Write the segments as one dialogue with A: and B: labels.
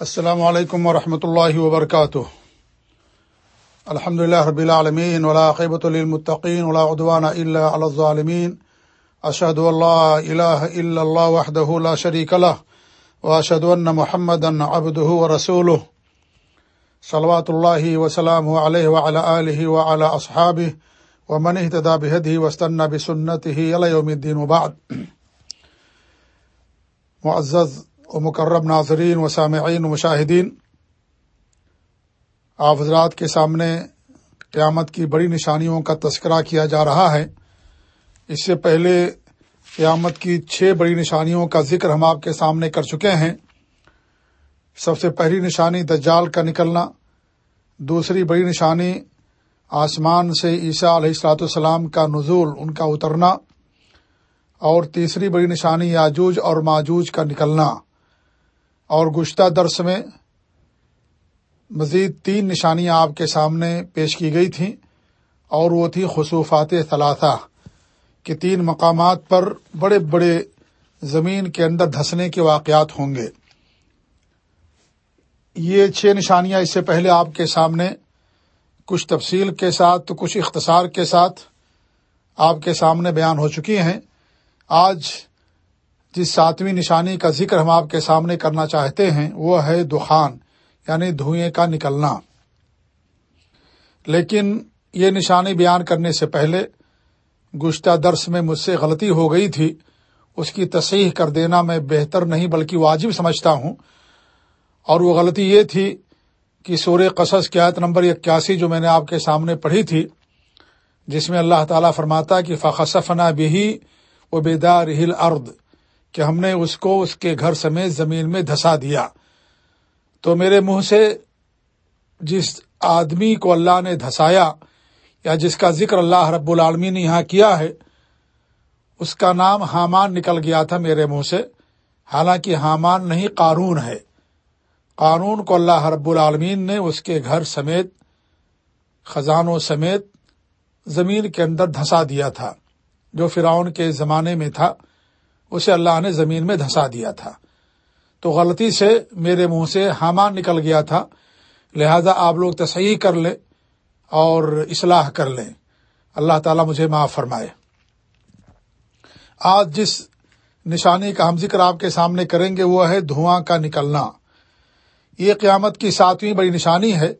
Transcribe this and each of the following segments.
A: السلام علیکم ورحمۃ اللہ وبرکاتہ۔ الحمد لله رب العالمين ولا عقبة للمتقين ولا عدوان إلا على الظالمين أشهد أن لا إله إلا الله وحده لا شريك له وأشهد أن محمدا عبده ورسوله صلوات الله وسلامه عليه وعلى آله وعلى أصحابه ومن اهتدى بهديه واستنى بسنته إلى يوم الدين وبعد معزز و مکرب ناظرین و سامعین و مشاہدین آپ حضرات کے سامنے قیامت کی بڑی نشانیوں کا تذکرہ کیا جا رہا ہے۔ اس سے پہلے قیامت کی چھ بڑی نشانیوں کا ذکر ہم آپ کے سامنے کر چکے ہیں۔ سب سے پہلی نشانی دجال کا نکلنا، دوسری بڑی نشانی آسمان سے عیسیٰ علیہ السلاۃ السلام کا نزول، ان کا اترنا، اور تیسری بڑی نشانی یاجوج اور ماجوج کا نکلنا۔ اور گشتہ درس میں مزید تین نشانیاں آپ کے سامنے پیش کی گئی تھیں اور وہ تھی خصوفات ثلاثہ کہ تین مقامات پر بڑے بڑے زمین کے اندر دھسنے کے واقعات ہوں گے۔ یہ چھ نشانیاں اس سے پہلے آپ کے سامنے کچھ تفصیل کے ساتھ تو کچھ اختصار کے ساتھ آپ کے سامنے بیان ہو چکی ہیں۔ آج جس ساتویں نشانی کا ذکر ہم آپ کے سامنے کرنا چاہتے ہیں، وہ ہے دخان یعنی دھوئیں کا نکلنا۔ لیکن یہ نشانی بیان کرنے سے پہلے گشتہ درس میں مجھ سے غلطی ہو گئی تھی۔ اس کی تصحیح کر دینا میں بہتر نہیں، بلکہ واجب سمجھتا ہوں۔ اور وہ غلطی یہ تھی کہ سور قصص کی آیت نمبر اکیاسی جو میں نے آپ کے سامنے پڑھی تھی، جس میں اللہ تعالیٰ فرماتا کہ فخصفنا بھی و بیدار ہل ارد کہ ہم نے اس کو اس کے گھر سمیت زمین میں دھسا دیا۔ تو میرے منہ سے جس آدمی کو اللہ نے دھسایا یا جس کا ذکر اللہ رب العالمین نے یہاں کیا ہے، اس کا نام حامان نکل گیا تھا میرے منہ سے۔ حالانکہ حامان نہیں قانون ہے۔ قانون کو اللہ رب العالمین نے اس کے گھر سمیت، خزانوں سمیت زمین کے اندر دھسا دیا تھا، جو فرعون کے زمانے میں تھا۔ اسے اللہ نے زمین میں دھسا دیا تھا۔ تو غلطی سے میرے منہ سے حامان نکل گیا تھا۔ لہذا آپ لوگ تصحیح کر لیں اور اصلاح کر لیں۔ اللہ تعالیٰ مجھے معاف فرمائے۔ آج جس نشانی کا ہم ذکر آپ کے سامنے کریں گے وہ ہے دھواں کا نکلنا۔ یہ قیامت کی ساتویں بڑی نشانی ہے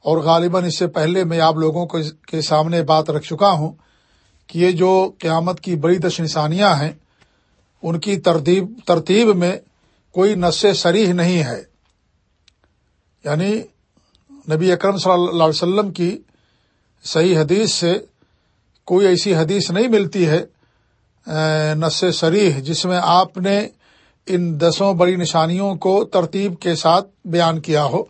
A: اور غالباً اس سے پہلے میں آپ لوگوں کے سامنے بات رکھ چکا ہوں کہ یہ جو قیامت کی بڑی دش نشانیاں ہیں ان کی ترتیب ترتیب میں کوئی نس سریح نہیں ہے۔ یعنی نبی اکرم صلی اللہ علیہ وسلم کی صحیح حدیث سے کوئی ایسی حدیث نہیں ملتی ہے نس سریح جس میں آپ نے ان دسوں بڑی نشانیوں کو ترتیب کے ساتھ بیان کیا ہو۔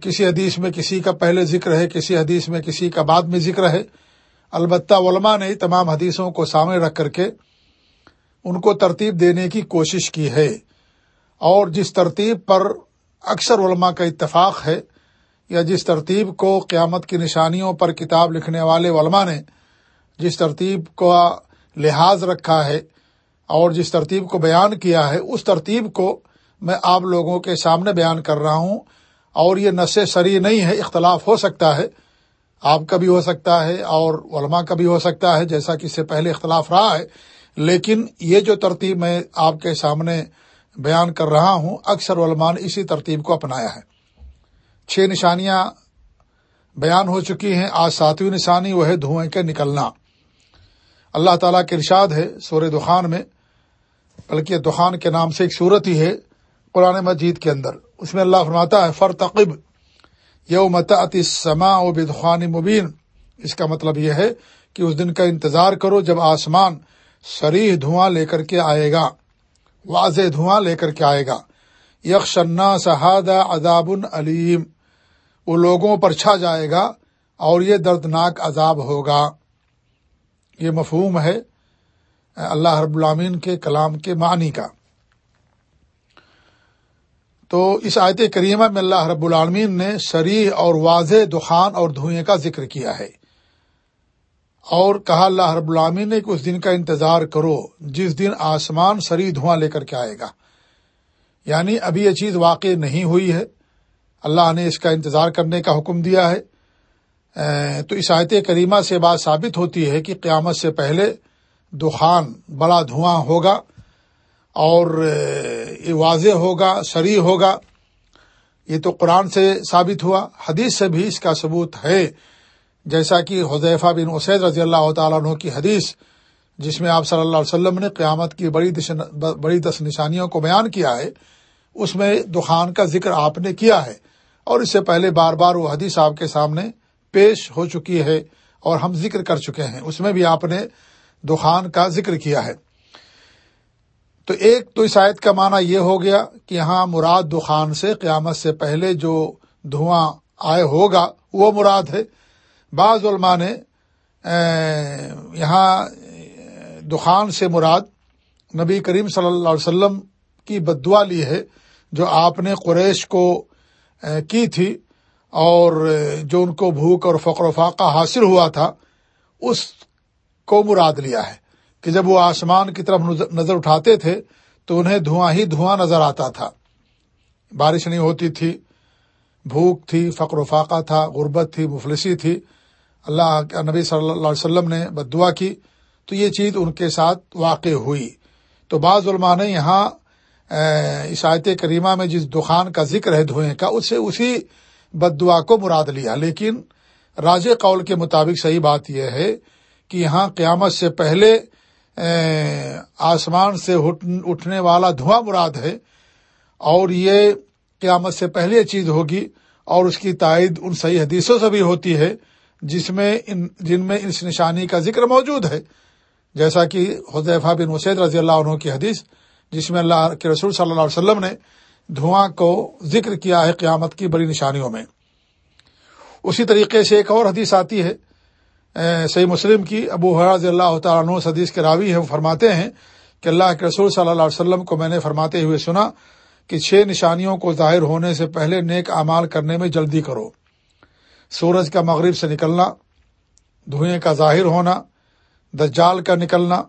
A: کسی حدیث میں کسی کا پہلے ذکر ہے، کسی حدیث میں کسی کا بعد میں ذکر ہے۔ البتہ علماء نے تمام حدیثوں کو سامنے رکھ کر کے ان کو ترتیب دینے کی کوشش کی ہے۔ اور جس ترتیب پر اکثر علماء کا اتفاق ہے یا جس ترتیب کو قیامت کی نشانیوں پر کتاب لکھنے والے علماء نے جس ترتیب کو لحاظ رکھا ہے اور جس ترتیب کو بیان کیا ہے، اس ترتیب کو میں آپ لوگوں کے سامنے بیان کر رہا ہوں۔ اور یہ نشے سری نہیں ہے، اختلاف ہو سکتا ہے۔ آپ کا بھی ہو سکتا ہے اور علماء کا بھی ہو سکتا ہے، جیسا کہ اس سے پہلے اختلاف رہا ہے۔ لیکن یہ جو ترتیب میں آپ کے سامنے بیان کر رہا ہوں، اکثر علماء نے اسی ترتیب کو اپنایا ہے۔ چھ نشانیاں بیان ہو چکی ہیں۔ آج ساتویں نشانی، وہ ہے دھوئیں کے نکلنا۔ اللہ تعالیٰ کے ارشاد ہے سور دخان میں، بلکہ دخان کے نام سے ایک صورت ہی ہے قرآن مجید کے اندر۔ اس میں اللہ فرماتا ہے، فرتقب یوم سما و بدخان مبین اس کا مطلب یہ ہے کہ اس دن کا انتظار کرو جب آسمان سریح دھواں لے کر کے آئے گا۔ واضح دھواں لے کر کے آئے گا۔ یکشنا سہاد عذاب علیم وہ لوگوں پر چھا جائے گا اور یہ دردناک عذاب ہوگا۔ یہ مفہوم ہے اللہ رب العامین کے کلام کے معنی کا۔ تو اس آیت کریمہ میں اللہ رب العالمین نے شریح اور واضح دخان اور دھوئیں کا ذکر کیا ہے۔ اور کہا اللہ رب العالمین نے کہ اس دن کا انتظار کرو، جس دن آسمان سری دھواں لے کر کے آئے گا۔ یعنی ابھی یہ چیز واقع نہیں ہوئی ہے۔ اللہ نے اس کا انتظار کرنے کا حکم دیا ہے۔ تو اس آیت کریمہ سے بات ثابت ہوتی ہے کہ قیامت سے پہلے دخان بڑا دھواں ہوگا اور یہ واضح ہوگا، سری ہوگا۔ یہ تو قرآن سے ثابت ہوا، حدیث سے بھی اس کا ثبوت ہے۔ جیسا کہ حضیفہ بن اسید رضی اللہ تعالیٰ عنہ کی حدیث، جس میں آپ صلی اللہ علیہ وسلم نے قیامت کی بڑی بڑی دس نشانیوں کو بیان کیا ہے، اس میں دخان کا ذکر آپ نے کیا ہے۔ اور اس سے پہلے بار بار وہ حدیث آپ کے سامنے پیش ہو چکی ہے اور ہم ذکر کر چکے ہیں۔ اس میں بھی آپ نے دخان کا ذکر کیا ہے۔ تو ایک تو اس آیت کا معنی یہ ہو گیا کہ یہاں مراد دخان سے قیامت سے پہلے جو دھواں آئے ہوگا، وہ مراد ہے بعض علماء نے یہاں دخان سے مراد نبی کریم صلی اللہ علیہ وسلم کی بدعا لی ہے، جو آپ نے قریش کو کی تھی اور جو ان کو بھوک اور فقر و فاقہ حاصل ہوا تھا، اس کو مراد لیا ہے کہ جب وہ آسمان کی طرف نظر اٹھاتے تھے تو انہیں دھواں ہی دھواں نظر آتا تھا۔ بارش نہیں ہوتی تھی، بھوک تھی، فقر و فاقہ تھا، غربت تھی، مفلسی تھی۔ اللہ نبی صلی اللہ علیہ وسلم نے بد دعا کی، تو یہ چیز ان کے ساتھ واقع ہوئی۔ تو بعض علماء نے یہاں عیسائیت کریمہ میں جس دخان کا ذکر ہے دھوئیں کا اسے اسی بد دعا کو مراد لیا۔ لیکن راج قول کے مطابق صحیح بات یہ ہے کہ یہاں قیامت سے پہلے آسمان سے اٹھنے والا دھواں مراد ہے، اور یہ قیامت سے پہلے چیز ہوگی، اور اس کی تائید ان صحیح حدیثوں سے بھی ہوتی ہے۔ جس میں ان جن میں اس نشانی کا ذکر موجود ہے۔ جیسا کہ حضیفہ بن وسید رضی اللہ عنہ کی حدیث، جس میں اللہ کے رسول صلی اللہ علیہ وسلم نے دھواں کو ذکر کیا ہے قیامت کی بڑی نشانیوں میں۔ اسی طریقے سے ایک اور حدیث آتی ہے صحیح مسلم کی ابو حراض اللہ تعالیٰ عنہ حدیث کے راوی ہیں فرماتے ہیں کہ اللہ کے رسول صلی اللہ علیہ وسلم کو میں نے فرماتے ہوئے سنا کہ چھ نشانیوں کو ظاہر ہونے سے پہلے نیک اعمال کرنے میں جلدی کرو۔ سورج کا مغرب سے نکلنا، دھوئیں کا ظاہر ہونا، دجال کا نکلنا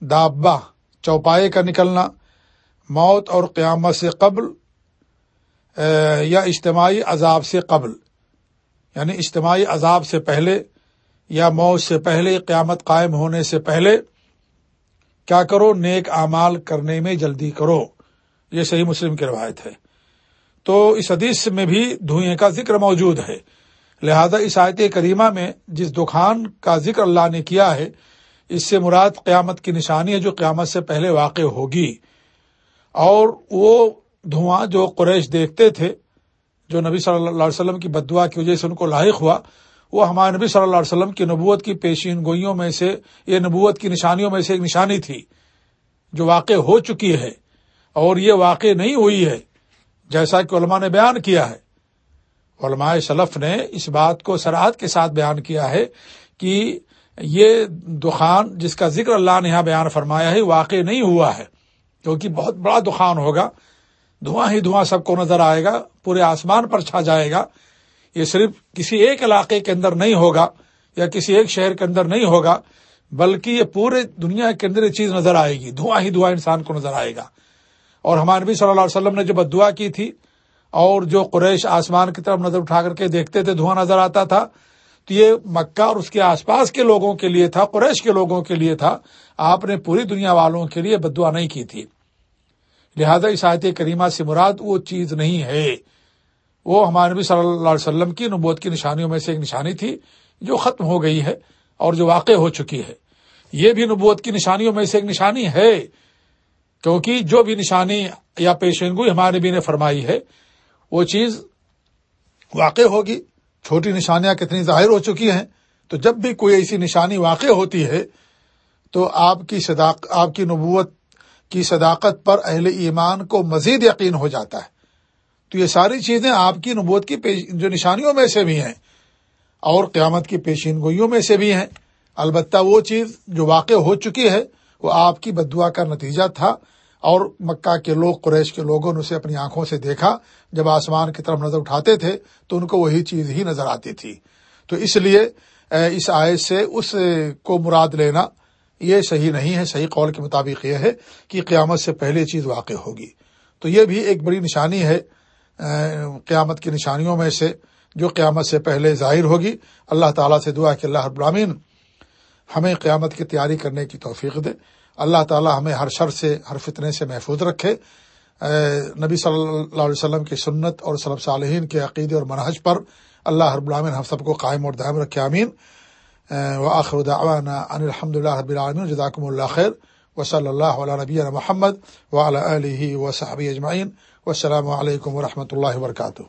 A: دابا چوپائے کا نکلنا، موت اور قیامت سے قبل یا اجتماعی عذاب سے قبل یعنی اجتماعی عذاب سے پہلے یا موت سے پہلے، قیامت قائم ہونے سے پہلے، کیا کرو؟ نیک اعمال کرنے میں جلدی کرو۔ یہ صحیح مسلم کی روایت ہے۔ تو اس حدیث میں بھی دھوئیں کا ذکر موجود ہے۔ لہذا اس آیت کریمہ میں جس دکان کا ذکر اللہ نے کیا ہے، اس سے مراد قیامت کی نشانی ہے جو قیامت سے پہلے واقع ہوگی۔ اور وہ دھواں جو قریش دیکھتے تھے، جو نبی صلی اللہ علیہ وسلم کی بدعا کی وجہ سے ان کو لاحق ہوا، وہ ہمارے نبی صلی اللہ علیہ وسلم کی نبوت کی پیشین گوئیوں میں سے، یہ نبوت کی نشانیوں میں سے ایک نشانی تھی، جو واقع ہو چکی ہے۔ اور یہ واقع نہیں ہوئی ہے، جیسا کہ علماء نے بیان کیا ہے۔ علماء سلف نے اس بات کو سرحد کے ساتھ بیان کیا ہے کہ یہ دخان جس کا ذکر اللہ نے یہاں بیان فرمایا ہے، واقع نہیں ہوا ہے، کیونکہ بہت بڑا دخان ہوگا۔ دھواں ہی دھواں سب کو نظر آئے گا، پورے آسمان پر چھا جائے گا۔ یہ صرف کسی ایک علاقے کے اندر نہیں ہوگا یا کسی ایک شہر کے اندر نہیں ہوگا، بلکہ یہ پورے دنیا کے اندر یہ چیز نظر آئے گی۔ دھواں ہی دھواں انسان کو نظر آئے گا۔ اور ہمارے نبی صلی اللہ علیہ وسلم نے جو بد دعا کی تھی اور جو قریش آسمان کی طرف نظر اٹھا کر کے دیکھتے تھے، دھواں نظر آتا تھا۔ تو یہ مکہ اور اس کے آس پاس کے لوگوں کے لیے تھا، قریش کے لوگوں کے لیے تھا۔ آپ نے پوری دنیا والوں کے لیے بد دعا نہیں کی تھی۔ لہذا اس آیت کریمہ سے مراد وہ چیز نہیں ہے۔ وہ ہمارے نبی صلی اللہ علیہ وسلم کی نبوت کی نشانیوں میں سے ایک نشانی تھی جو ختم ہو گئی ہے اور جو واقع ہو چکی ہے۔ یہ بھی نبوت کی نشانیوں میں سے ایک نشانی ہے۔ کیونکہ جو بھی نشانی یا پیشن گوئی ہمارے نبی نے فرمائی ہے وہ چیز واقع ہوگی، چھوٹی نشانیاں کتنی ظاہر ہو چکی ہیں، تو جب بھی کوئی ایسی نشانی واقع ہوتی ہے، تو آپ کی صداق، آپ کی نبوت کی صداقت پر اہل ایمان کو مزید یقین ہو جاتا ہے۔ تو یہ ساری چیزیں آپ کی نبوت کی جو نشانیوں میں سے بھی ہیں، اور قیامت کی پیشین گوئیوں میں سے بھی ہیں۔ البتہ وہ چیز جو واقع ہو چکی ہے، وہ آپ کی بدعا کا نتیجہ تھا۔ اور مکہ کے لوگ، قریش کے لوگوں نے اسے اپنی آنکھوں سے دیکھا۔ جب آسمان کی طرف نظر اٹھاتے تھے تو ان کو وہی چیز ہی نظر آتی تھی۔ تو اس لیے اس آئے سے اس کو مراد لینا یہ صحیح نہیں ہے۔ صحیح قول کے مطابق یہ ہے کہ قیامت سے پہلے چیز واقع ہوگی۔ تو یہ بھی ایک بڑی نشانی ہے قیامت کی نشانیوں میں سے جو قیامت سے پہلے ظاہر ہوگی۔ اللہ تعالیٰ سے دعا کہ اللہ ابرامین ہمیں قیامت کی تیاری کرنے کی توفیق دے۔ اللہ تعالیٰ ہمیں ہر شر سے، ہر فتنے سے محفوظ رکھے۔ نبی صلی اللہ علیہ وسلم کی سنت اور صلب صالحین کے عقیدے اور منحج پر اللہ ہر العامن ہم سب کو قائم اور دائم رکھے امین و آخر دعوانا ان الحمد اللہ رب العالمین، جزاکم اللہ خیر۔ و صلی اللہ علیہ نبی محمد و علیہ و صحابی اجمعین۔ و السلام علیکم و رحمۃ اللہ وبرکاتہ۔